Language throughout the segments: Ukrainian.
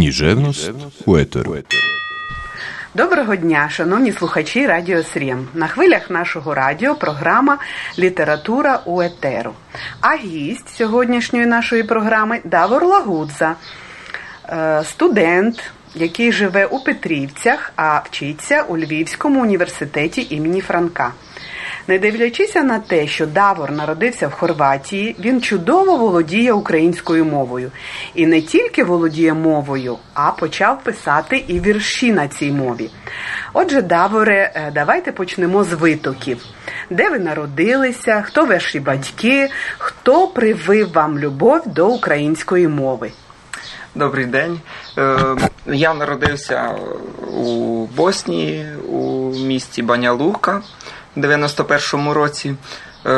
Кніжевність у етеру. Доброго дня, шановні слухачі Радіо Срєм. На хвилях нашого радіо програма Література у етеру. А гість сьогоднішньої нашої програми Давор Лагудза, е, студент, який живе у Петрівцях, а вчиться у Львівському університеті імені Франка. Не дивлячись на те, що Давор народився в Хорватії, він чудово володіє українською мовою. І не тільки володіє мовою, а почав писати і вірші на цій мові. Отже, Даворе, е, давайте почнемо з витоків. Де ви народилися, хто ваші батьки, хто привив вам любов до української мови? Добрий день. Е, я народився у Боснії, у місті Баня-Лука 91-му році. Е,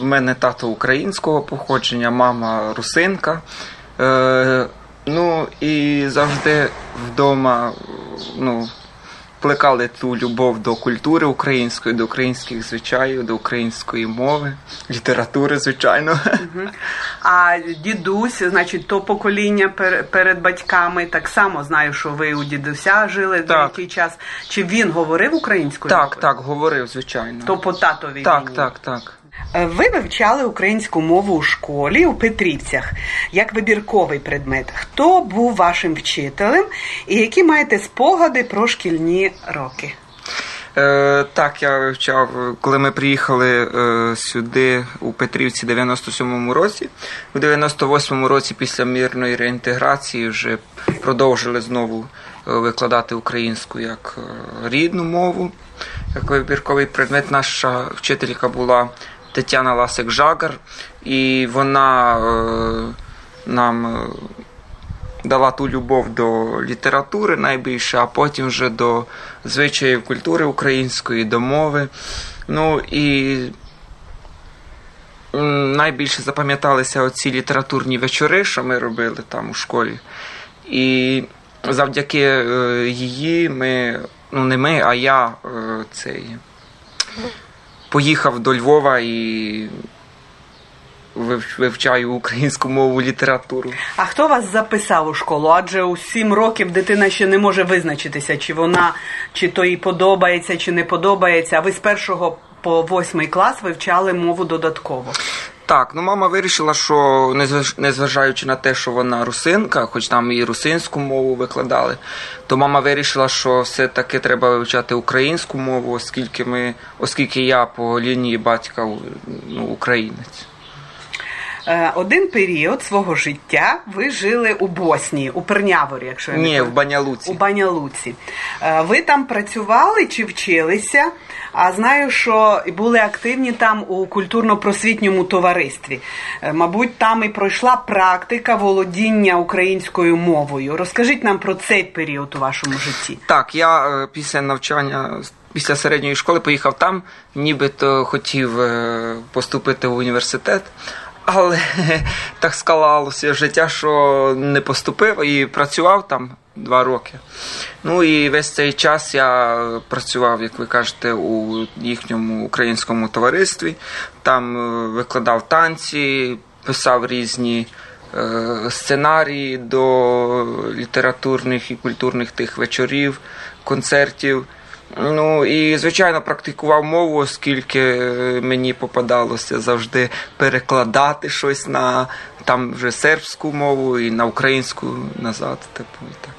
в мене тато українського походження, мама русинка. Е, ну і завжди вдома ну, плекали ту любов до культури української, до українських звичаїв, до української мови, літератури, звичайно. А дідусь, значить, то покоління перед батьками так само знаю, що ви у дідуся жили деякий час. Чи він говорив українською? Так, мовою? так, говорив, звичайно. То по татовій Так, лінії? так, так. Е, ви вивчали українську мову у школі у Петрівцях як вибірковий предмет. Хто був вашим вчителем і які маєте спогади про шкільні роки? Е, Так, я вивчав, коли ми приїхали е, сюди у Петрівці 97-му році. У 98-му році, після мирної реінтеграції, вже продовжили знову е, викладати українську як е, рідну мову, як вибірковий предмет. Наша вчителька була Тетяна Ласик Жагар, і вона е, нам е, дала ту любов до літератури найбільше, а потім вже до звичаїв культури української, до мови. Ну і найбільше запам'яталися оці літературні вечори, що ми робили там у школі. І завдяки е, її ми, ну не ми, а я цей поїхав до Львова і вивчаю українську мову літературу. А хто вас записав у школу? Адже у сім років дитина ще не може визначитися, чи вона чи то їй подобається, чи не подобається. А ви з першого по восьмий клас вивчали мову додатково. Так, ну мама вирішила, що незважаючи на те, що вона русинка, хоч там і русинську мову викладали, то мама вирішила, що все-таки треба вивчати українську мову, оскільки ми, оскільки я по лінії батька ну, українець. Е, один період свого життя ви жили у Боснії, у Перняворі, якщо я не Ні, в Банялуці. У Банялуці. Е, ви там працювали чи вчилися? А знаю, що були активні там у культурно-просвітньому товаристві. Е, мабуть, там і пройшла практика володіння українською мовою. Розкажіть нам про цей період у вашому житті. Так, я після навчання. Після середньої школи поїхав там, нібито хотів поступити в університет, але так склалося життя, що не поступив і працював там два роки. Ну і весь цей час я працював, як ви кажете, у їхньому українському товаристві. Там е, викладав танці, писав різні. Е, сценарії до літературних і культурних тих вечорів, концертів. Ну і звичайно практикував мову, оскільки мені попадалося завжди перекладати щось на там вже сербську мову і на українську назад. Типу і так.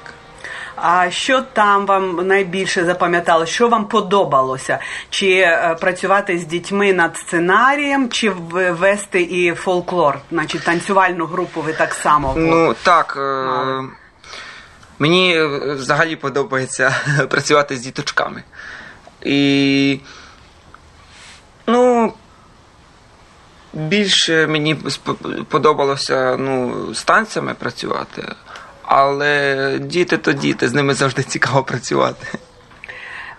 А що там вам найбільше запам'ятало? Що вам подобалося? Чи е, працювати з дітьми над сценарієм, чи вести і фолклор? Значить, танцювальну групу ви так само? Ну так. Мали. Мені е, взагалі подобається працювати з діточками. І ну, більше мені подобалося ну, з танцями працювати, але діти то діти, з ними завжди цікаво працювати.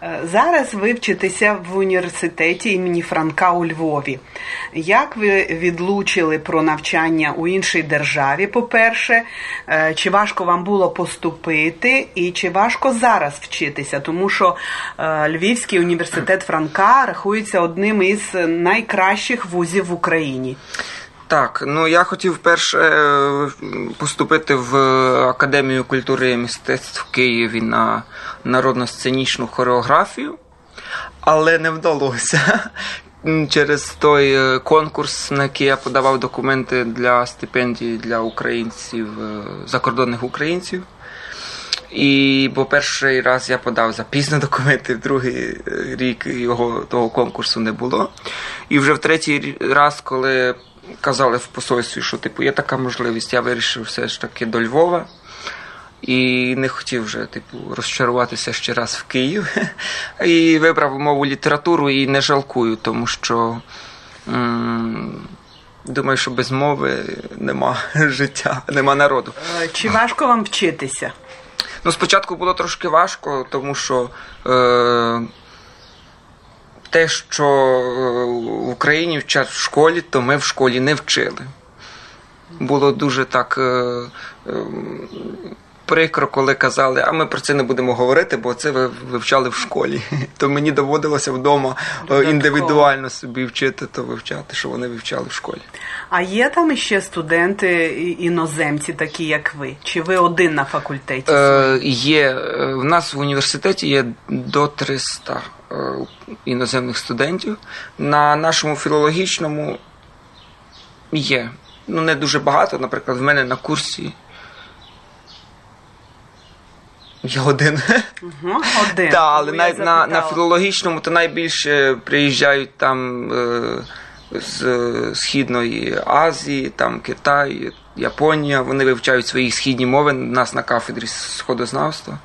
Е, зараз ви вчитеся в університеті імені Франка у Львові. Як ви відлучили про навчання у іншій державі? По-перше, е, чи важко вам було поступити, і чи важко зараз вчитися? Тому що е, Львівський університет Франка рахується одним із найкращих вузів в Україні. Так, ну я хотів перше е, поступити в Академію культури і мистецтв в Києві на народно-сценічну хореографію, але не вдалося. Через той е, конкурс, на який я подавав документи для стипендії для українців, е, закордонних українців. І бо перший раз я подав запізно документи, в другий рік його того конкурсу не було. І вже в третій раз, коли казали в посольстві, що типу є така можливість, я вирішив все ж таки до Львова. І не хотів вже, типу, розчаруватися ще раз в Київ. І вибрав мову літературу і не жалкую, тому що м- думаю, що без мови нема життя, нема народу. Е, Чи важко вам вчитися? Ну, спочатку було трошки важко, тому що е, те, що е, в Україні вчать в школі, то ми в школі не вчили. Було дуже так. Е, е, Прикро, коли казали, а ми про це не будемо говорити, бо це ви вивчали в школі. То мені доводилося вдома е, індивідуально собі вчити, то вивчати, що вони вивчали в школі. А є там іще студенти іноземці, такі як ви? Чи ви один на факультеті? Е, є е, в нас в університеті є до 300 е, іноземних студентів. На нашому філологічному є. Ну, не дуже багато. Наприклад, в мене на курсі є один. Угу, один. Так, але навіть на, на філологічному то найбільше приїжджають там е, з Східної Азії, там Китай, Японія. Вони вивчають свої східні мови. У нас на кафедрі сходознавства.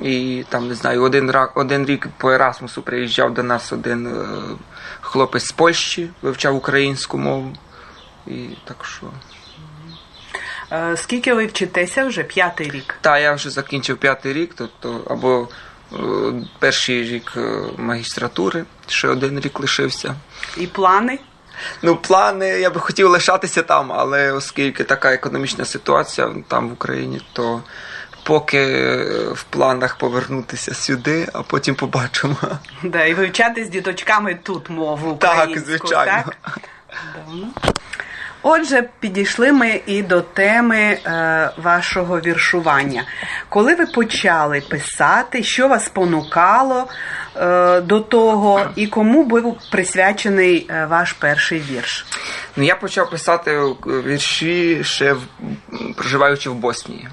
І там, не знаю, один, один рік по Ерасмусу приїжджав до нас один е, хлопець з Польщі, вивчав українську мову. І так що. Е, Скільки ви вчитеся вже? П'ятий рік. Та я вже закінчив п'ятий рік, тобто або е, перший рік е, магістратури, ще один рік лишився. І плани? Ну, плани, я би хотів лишатися там, але оскільки така економічна ситуація там в Україні, то поки е, в планах повернутися сюди, а потім побачимо. Да, і вивчати з діточками тут мову Так, звичайно. Так? Отже, підійшли ми і до теми е, вашого віршування. Коли ви почали писати, що вас спонукало е, до того, і кому був присвячений е, ваш перший вірш? Ну, я почав писати е, вірші ще в, проживаючи в Боснії.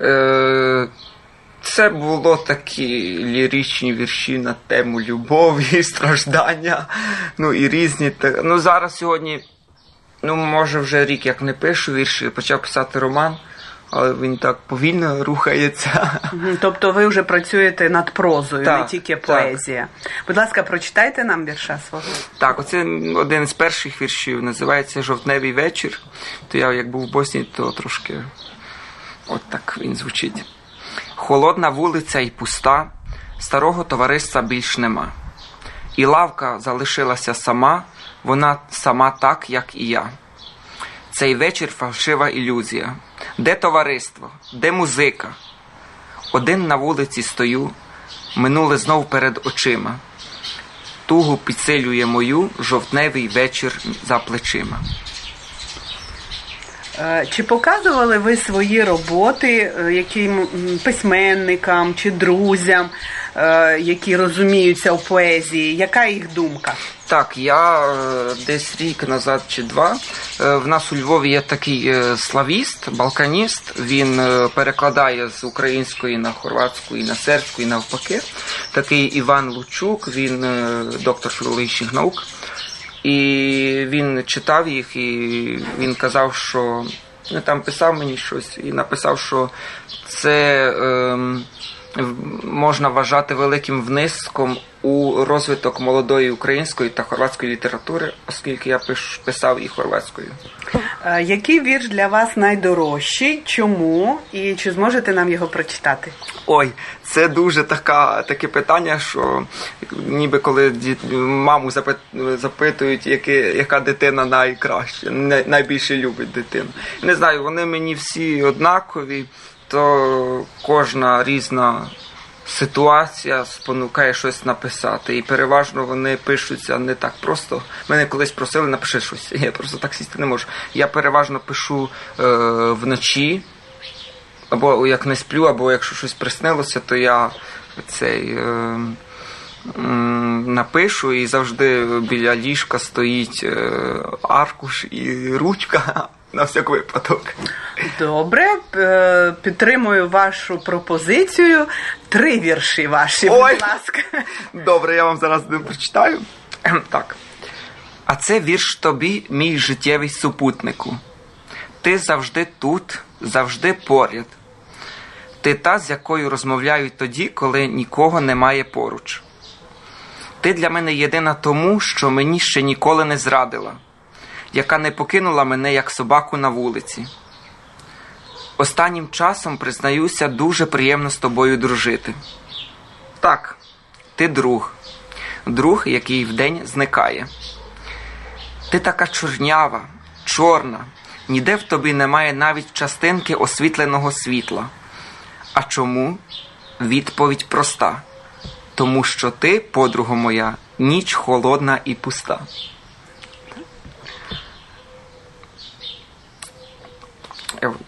Е, це було такі ліричні вірші на тему любові, страждання, ну і різні. Ну, зараз сьогодні, ну, може, вже рік як не пишу вірші, почав писати роман, але він так повільно рухається. Тобто ви вже працюєте над прозою, Так, не тільки так. поезія. Будь ласка, прочитайте нам вірша свого. Так, оце один з перших віршів, називається Жовтневий вечір. То я як був в Боснії, то трошки от так він звучить. Холодна вулиця і пуста, старого товариства більш нема. І лавка залишилася сама, вона сама так, як і я. Цей вечір фальшива ілюзія. Де товариство? Де музика? Один на вулиці стою, минуле знов перед очима. Тугу підсилює мою жовтневий вечір за плечима. Е, Чи показували ви свої роботи е, яким письменникам чи друзям, е, які розуміються у поезії? Яка їх думка? Так, я десь рік назад чи два. В нас у Львові є такий славіст, балканіст. Він перекладає з української на хорватську і на сербську, і навпаки. Такий Іван Лучук, він доктор філологічних наук. І він читав їх, і він казав, що ну, там писав мені щось і написав, що це в- можна вважати великим внеском у розвиток молодої української та хорватської літератури, оскільки я пиш, писав і хорватською. Е, Який вірш для вас найдорожчий? Чому? І чи зможете нам його прочитати? Ой, це дуже така, таке питання, що ніби коли ді- маму запит- запитують, яке, яка дитина найкраща, най- найбільше любить дитину. Не знаю, вони мені всі однакові, то кожна різна ситуація спонукає щось написати. І переважно вони пишуться не так просто. Мене колись просили напиши щось. Я просто так сісти не можу. Я переважно пишу е, вночі, або як не сплю, або якщо щось приснилося, то я цей. Е, Напишу і завжди біля ліжка стоїть е, аркуш і ручка на всяк випадок. Добре, підтримую вашу пропозицію. Три вірші ваші, Ой. будь ласка. Добре, я вам зараз один прочитаю. Так. А це вірш тобі, мій життєвий супутнику. Ти завжди тут, завжди поряд. Ти та, з якою розмовляю тоді, коли нікого немає поруч. Ти для мене єдина тому, що мені ще ніколи не зрадила, яка не покинула мене як собаку на вулиці. Останнім часом, признаюся, дуже приємно з тобою дружити. Так, ти друг, друг, який вдень зникає. Ти така чорнява, чорна, ніде в тобі немає навіть частинки освітленого світла. А чому? Відповідь проста. Тому що ти, подруга моя, ніч холодна і пуста.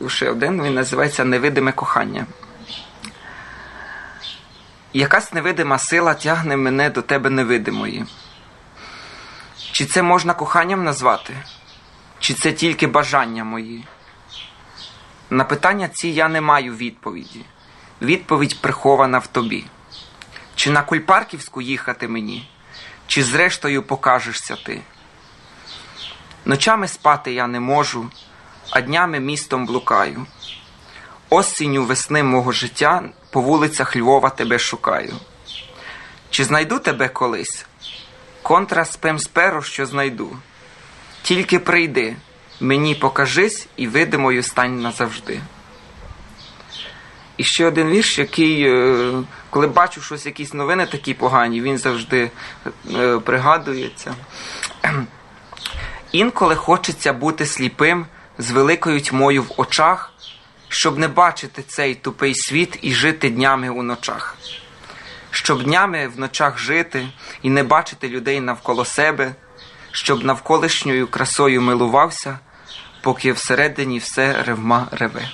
Ще один він називається Невидиме кохання. Якась невидима сила тягне мене до тебе невидимої. Чи це можна коханням назвати? Чи це тільки бажання мої? На питання ці я не маю відповіді. Відповідь прихована в тобі. Чи на Кульпарківську їхати мені, чи зрештою покажешся ти? Ночами спати я не можу, а днями містом блукаю. Осінню весни мого життя по вулицях Львова тебе шукаю. Чи знайду тебе колись? Контра спем сперо, що знайду. Тільки прийди, мені покажись і видимою стань назавжди. І ще один вірш, який, е, коли бачу щось, якісь новини такі погані, він завжди е, пригадується. Інколи хочеться бути сліпим з великою тьмою в очах, щоб не бачити цей тупий світ і жити днями у ночах, щоб днями в ночах жити і не бачити людей навколо себе, щоб навколишньою красою милувався, поки всередині все ревма реве.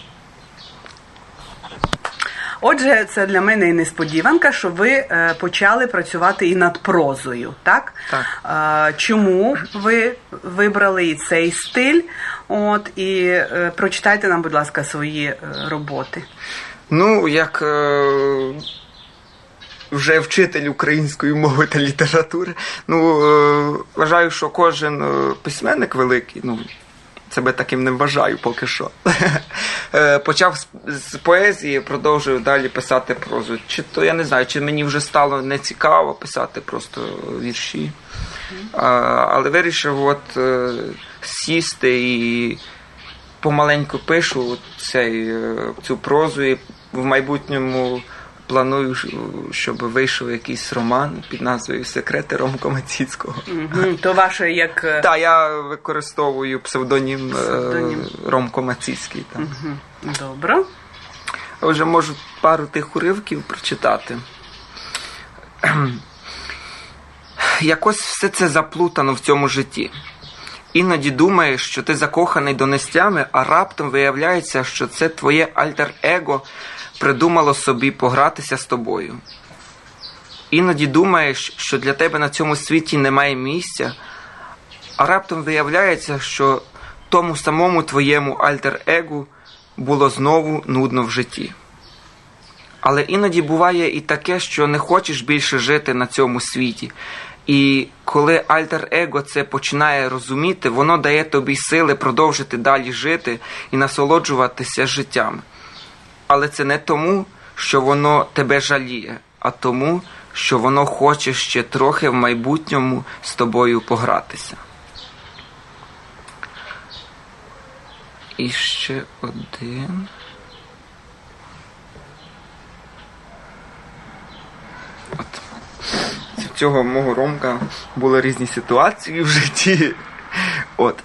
Отже, це для мене і несподіванка, що ви е, почали працювати і над прозою, так? Так. Е, чому ви вибрали і цей стиль? От і е, прочитайте нам, будь ласка, свої роботи. Ну, як вже вчитель української мови та літератури, ну, е, вважаю, що кожен письменник великий, ну, себе таким не вважаю поки що. Е, Почав з, поезії, продовжую далі писати прозу. Чи то я не знаю, чи мені вже стало не цікаво писати просто вірші. А, але вирішив от е, сісти і помаленьку пишу цей, е, цю прозу і в майбутньому планую, щоб вийшов якийсь роман під назвою Секрети Ромка Мацівського. Мгм. То ваше як е, Так, я використовую псевдонім, е, Псевдонім. Ромко. Так. Мгм. добре. Отже, можу пару тих уривків прочитати. Якось все це заплутано в цьому житті. Іноді думаєш, що ти закоханий донестями, а раптом виявляється, що це твоє альтер-его придумало собі погратися з тобою. Іноді думаєш, що для тебе на цьому світі немає місця, а раптом виявляється, що тому самому твоєму альтер-егу було знову нудно в житті. Але іноді буває і таке, що не хочеш більше жити на цьому світі. І коли альтер-его це починає розуміти, воно дає тобі сили продовжити далі жити і насолоджуватися життям. Але це не тому, що воно тебе жаліє, а тому, що воно хоче ще трохи в майбутньому з тобою погратися. І ще один. От. Цього мого Ромка були різні ситуації в житті. От.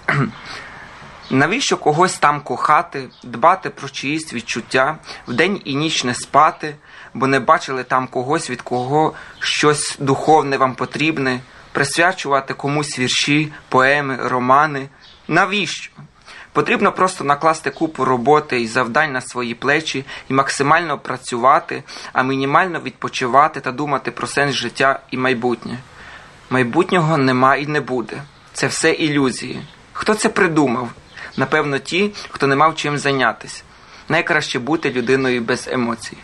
Навіщо когось там кохати, дбати про чиїсь відчуття, вдень і ніч не спати, бо не бачили там когось, від кого щось духовне вам потрібне, присвячувати комусь вірші, поеми, романи. Навіщо? Потрібно просто накласти купу роботи і завдань на свої плечі і максимально працювати, а мінімально відпочивати та думати про сенс життя і майбутнє. Майбутнього нема і не буде. Це все ілюзії. Хто це придумав? Напевно, ті, хто не мав чим зайнятися. Найкраще бути людиною без емоцій.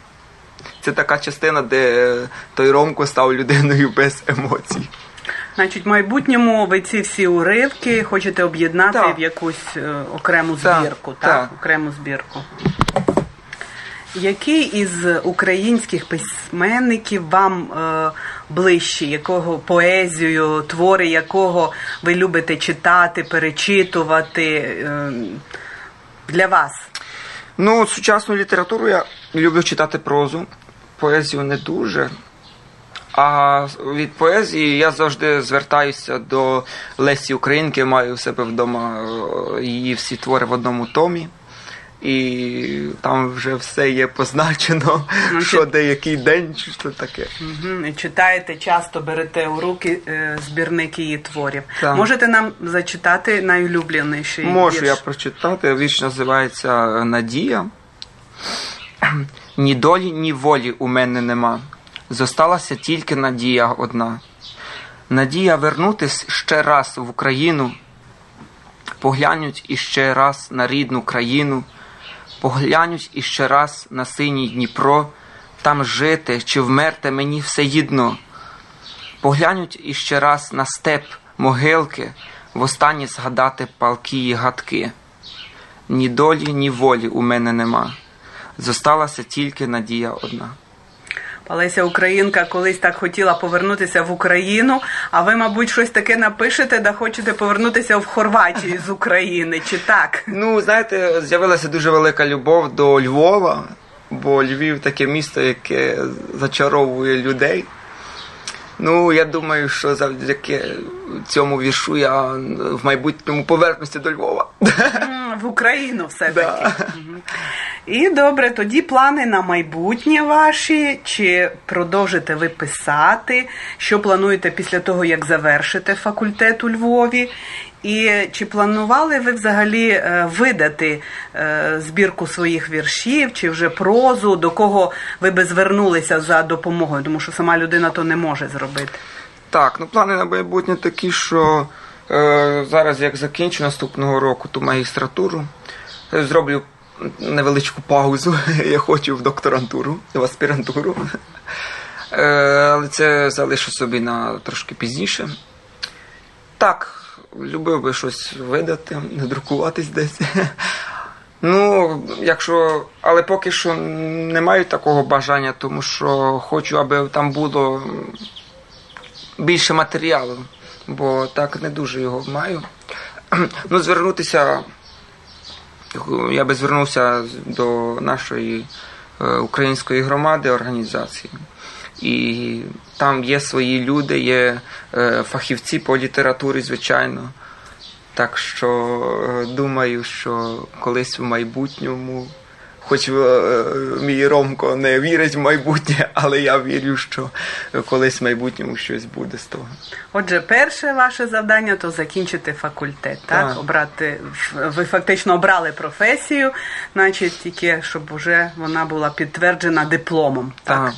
Це така частина, де той Ромко став людиною без емоцій. Значить, в майбутньому ви ці всі уривки хочете об'єднати Так. в якусь е, окрему Так, збірку, так? так. Окрему збірку. Який із українських письменників вам е, ближчий, якого поезію, твори якого ви любите читати, перечитувати е, для вас? Ну, сучасну літературу я люблю читати прозу, поезію не дуже. А від поезії я завжди звертаюся до Лесі Українки, маю у себе вдома е, її всі твори в одному томі. І там вже все є позначено, Ну, що чи- деякий день, чи що таке. Мгм. І читаєте часто, берете у руки е, збірник її творів. Так. Можете нам зачитати найулюбленіший Можу вірш? я прочитати. Вірш називається Надія. Ні долі, ні волі у мене нема. Зосталася тільки надія одна. Надія вернутись ще раз в Україну. Поглянуть іще раз на рідну країну. Поглянуть іще раз на синій Дніпро. Там жити чи вмерти мені все їдно. Поглянуть іще раз на степ, могилки, востаннє згадати палки і гадки. Ні долі, ні волі у мене нема. Зосталася тільки надія одна. Олеся Українка колись так хотіла повернутися в Україну, а ви, мабуть, щось таке напишете, да хочете повернутися в Хорватію з України, чи так? Ну, знаєте, з'явилася дуже велика любов до Львова, бо Львів таке місто, яке зачаровує людей. Ну, я думаю, що завдяки цьому віршу я в майбутньому повернуся до Львова. М, В Україну все-таки. Да. І добре, тоді плани на майбутнє ваші, чи продовжите ви писати, що плануєте після того, як завершите факультет у Львові? І чи планували ви взагалі е, видати е, збірку своїх віршів, чи вже прозу, до кого ви би звернулися за допомогою, тому що сама людина то не може зробити? Так, ну плани на майбутнє такі, що зараз як закінчу наступного року ту магістратуру, е, зроблю невеличку паузу. Я хочу в докторантуру, в аспірантуру. Е, але це залишу собі на трошки пізніше. Так, любив би щось видати, надрукуватись десь. Ну, якщо. Але поки що не маю такого бажання, тому що хочу, аби там було більше матеріалу, бо так не дуже його маю. Ну, звернутися. Я би звернувся до нашої е, української громади організації. І там є свої люди, є е, фахівці по літературі, звичайно. Так що е, думаю, що колись в майбутньому, хоч е, мій Ромко не вірить в майбутнє, але я вірю, що колись в майбутньому щось буде з того. Отже, перше ваше завдання то закінчити факультет, так? Так. Обрати ви фактично обрали професію, значить, тільки щоб уже вона була підтверджена дипломом. Так. Так.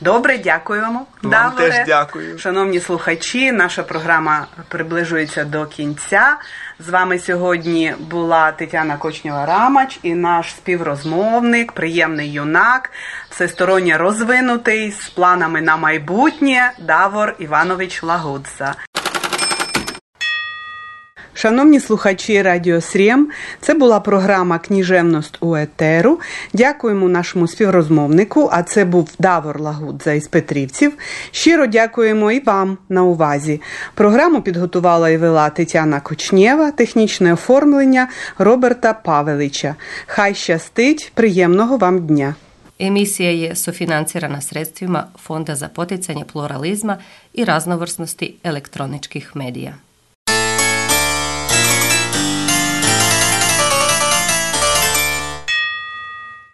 Добре, дякуємо. Вам Даворе. теж дякую. Шановні слухачі, наша програма приближується до кінця. З вами сьогодні була Тетяна Кочнєва Рамач і наш співрозмовник, приємний юнак, всесторонньо розвинутий з планами на майбутнє Давор Іванович Лагудза. Шановні слухачі Радіо Срєм, це була програма Кніжевност у етеру. Дякуємо нашому співрозмовнику, а це був Давор Лагудза із Петрівців. Щиро дякуємо і вам на увазі. Програму підготувала і вела Тетяна Кочнєва, технічне оформлення Роберта Павелича. Хай щастить, приємного вам дня! Emisija je sufinancirana sredstvima Fonda za poticanje pluralizma i raznovrsnosti elektroničkih medija.